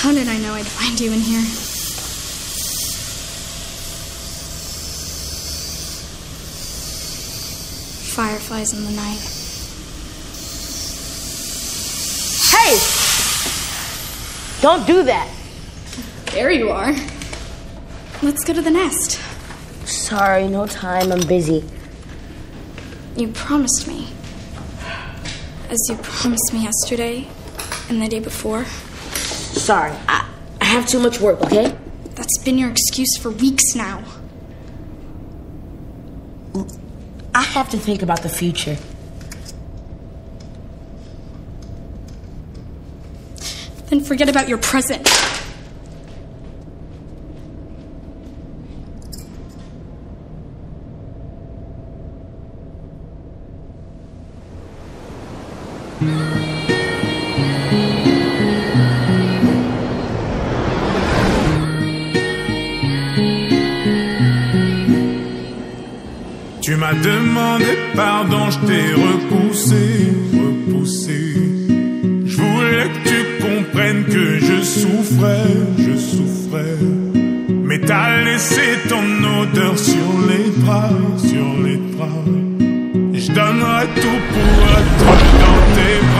How did I know I'd find you in here? Fireflies in the night. Hey! Don't do that. There you are. Let's go to the nest. Sorry, no time. I'm busy. You promised me. As you promised me yesterday and the day before. Sorry, I, I have too much work, okay? That's been your excuse for weeks now. I have to think about the future. Then forget about your present. Tu m'as demandé pardon, je t'ai repoussé, repoussé. Je voulais que tu comprennes que je souffrais, je souffrais. Mais t'as laissé ton odeur sur les bras, sur les bras. Je donnerai tout pour être dans tes bras,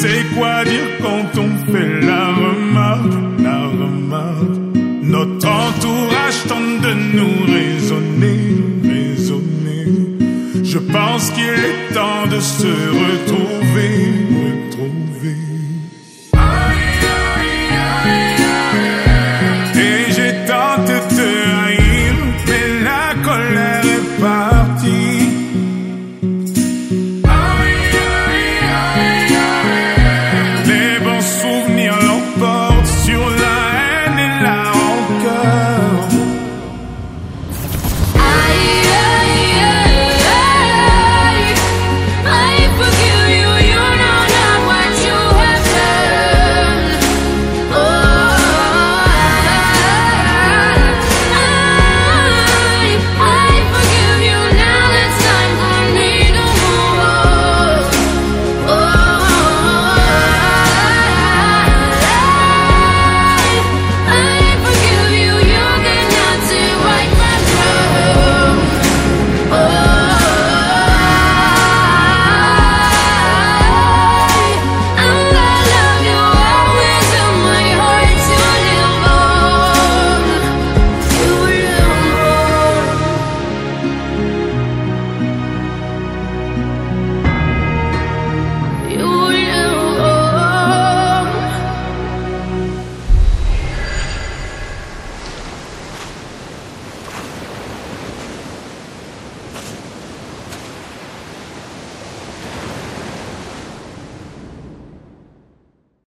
Sais quoi dire quand on fait la remarque, la remarque? Notre entourage tente de nous raisonner, raisonner. Je pense qu'il est temps de se retrouver,